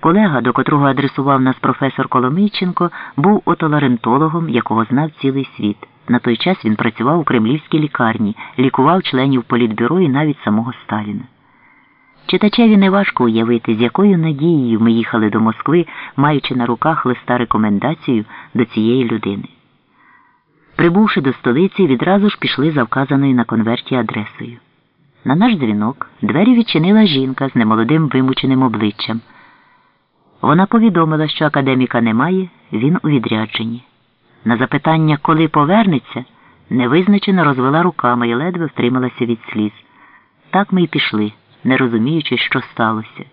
Колега, до котрого адресував нас професор Коломийченко, був отоларентологом, якого знав цілий світ. На той час він працював у кремлівській лікарні, лікував членів політбюро і навіть самого Сталіна. Читачеві неважко уявити, з якою надією ми їхали до Москви, маючи на руках листа рекомендацію до цієї людини. Прибувши до столиці, відразу ж пішли за вказаною на конверті адресою. На наш дзвінок двері відчинила жінка з немолодим вимученим обличчям. Вона повідомила, що академіка немає, він у відрядженні. На запитання, коли повернеться, невизначено розвела руками і ледве втрималася від сліз. Так ми й пішли, не розуміючи, що сталося.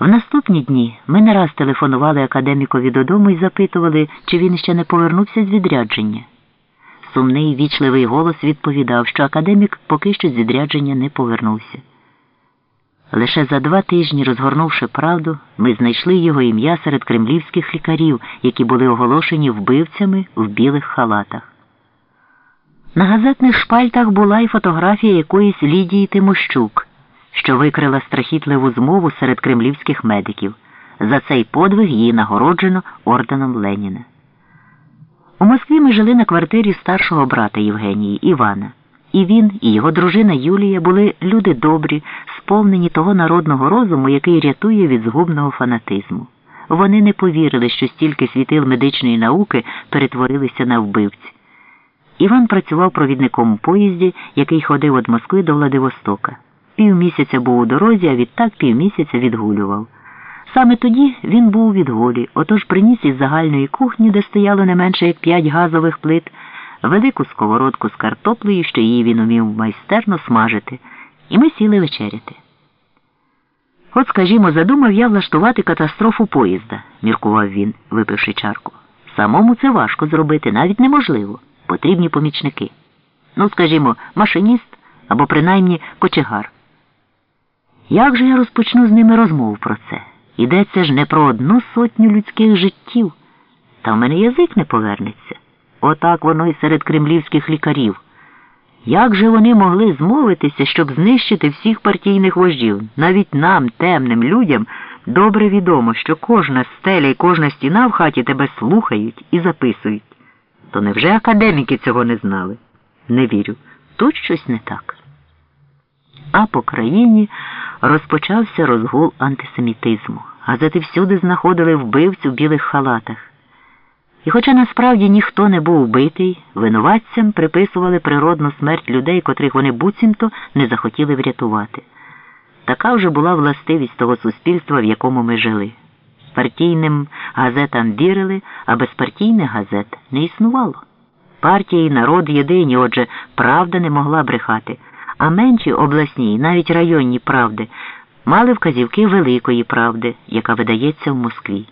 В наступні дні ми не раз телефонували академікові додому і запитували, чи він ще не повернувся з відрядження. Сумний вічливий голос відповідав, що академік поки що з відрядження не повернувся. Лише за два тижні, розгорнувши правду, ми знайшли його ім'я серед кремлівських лікарів, які були оголошені вбивцями в білих халатах. На газетних шпальтах була й фотографія якоїсь Лідії Тимощук, що викрила страхітливу змову серед кремлівських медиків. За цей подвиг її нагороджено орденом Леніна. У Москві ми жили на квартирі старшого брата Євгенії Івана. І він, і його дружина Юлія були люди добрі, сповнені того народного розуму, який рятує від згубного фанатизму. Вони не повірили, що стільки світил медичної науки перетворилися на вбивці. Іван працював провідником у поїзді, який ходив від Москви до Владивостока. Півмісяця був у дорозі, а відтак півмісяця відгулював. Саме тоді він був у відголі, отож приніс із загальної кухні, де стояло не менше як п'ять газових плит, велику сковородку з картоплею, що її він умів майстерно смажити, і ми сіли вечеряти. От, скажімо, задумав я влаштувати катастрофу поїзда, міркував він, випивши чарку. Самому це важко зробити, навіть неможливо. Потрібні помічники. Ну, скажімо, машиніст або принаймні кочегар. Як же я розпочну з ними розмову про це? Йдеться ж не про одну сотню людських життів, та в мене язик не повернеться. Отак воно і серед кремлівських лікарів. Як же вони могли змовитися, щоб знищити всіх партійних вождів? Навіть нам, темним людям, добре відомо, що кожна стеля і кожна стіна в хаті тебе слухають і записують. То невже академіки цього не знали? Не вірю. Тут щось не так. А по країні розпочався розгул антисемітизму. Газети всюди знаходили вбивців в білих халатах. І хоча насправді ніхто не був вбитий, винуватцям приписували природну смерть людей, котрих вони буцімто не захотіли врятувати. Така вже була властивість того суспільства, в якому ми жили. Партійним газетам вірили, а безпартійних газет не існувало. Партія і народ єдині, отже, правда не могла брехати, а менші обласні навіть районні правди мали вказівки великої правди, яка видається в Москві.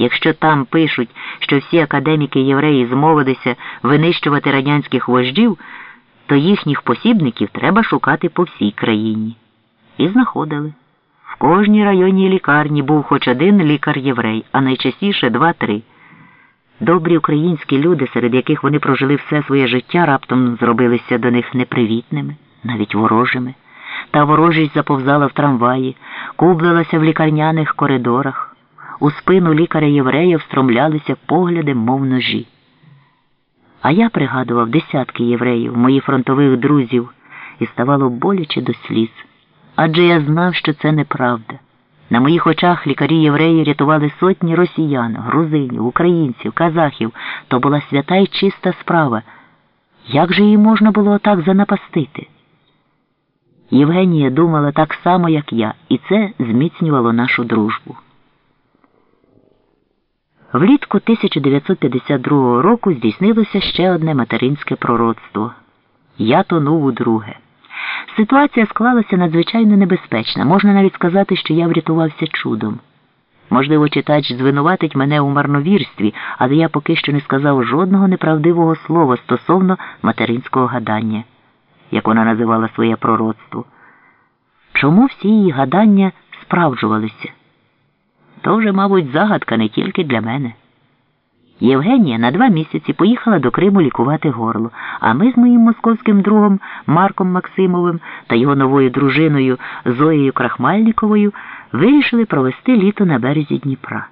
Якщо там пишуть, що всі академіки євреї змовилися винищувати радянських вождів, то їхніх посібників треба шукати по всій країні. І знаходили. В кожній районній лікарні був хоч один лікар-єврей, а найчастіше два-три. Добрі українські люди, серед яких вони прожили все своє життя, раптом зробилися до них непривітними, навіть ворожими. Та ворожість заповзала в трамваї, кублилася в лікарняних коридорах. У спину лікаря єврея встромлялися погляди, мов ножі. А я пригадував десятки євреїв, моїх фронтових друзів, і ставало боляче до сліз. Адже я знав, що це неправда. На моїх очах лікарі євреї рятували сотні росіян, грузинів, українців, казахів. То була свята й чиста справа. Як же її можна було так занапастити? Євгенія думала так само, як я, і це зміцнювало нашу дружбу. Влітку 1952 року здійснилося ще одне материнське пророцтво. Я тонув у друге. Ситуація склалася надзвичайно небезпечна. Можна навіть сказати, що я врятувався чудом. Можливо, читач звинуватить мене у марновірстві, але я поки що не сказав жодного неправдивого слова стосовно материнського гадання, як вона називала своє пророцтво. Чому всі її гадання справджувалися? То вже, мабуть, загадка не тільки для мене. Євгенія на два місяці поїхала до Криму лікувати горло, а ми з моїм московським другом Марком Максимовим та його новою дружиною Зоєю Крахмальниковою вирішили провести літо на березі Дніпра.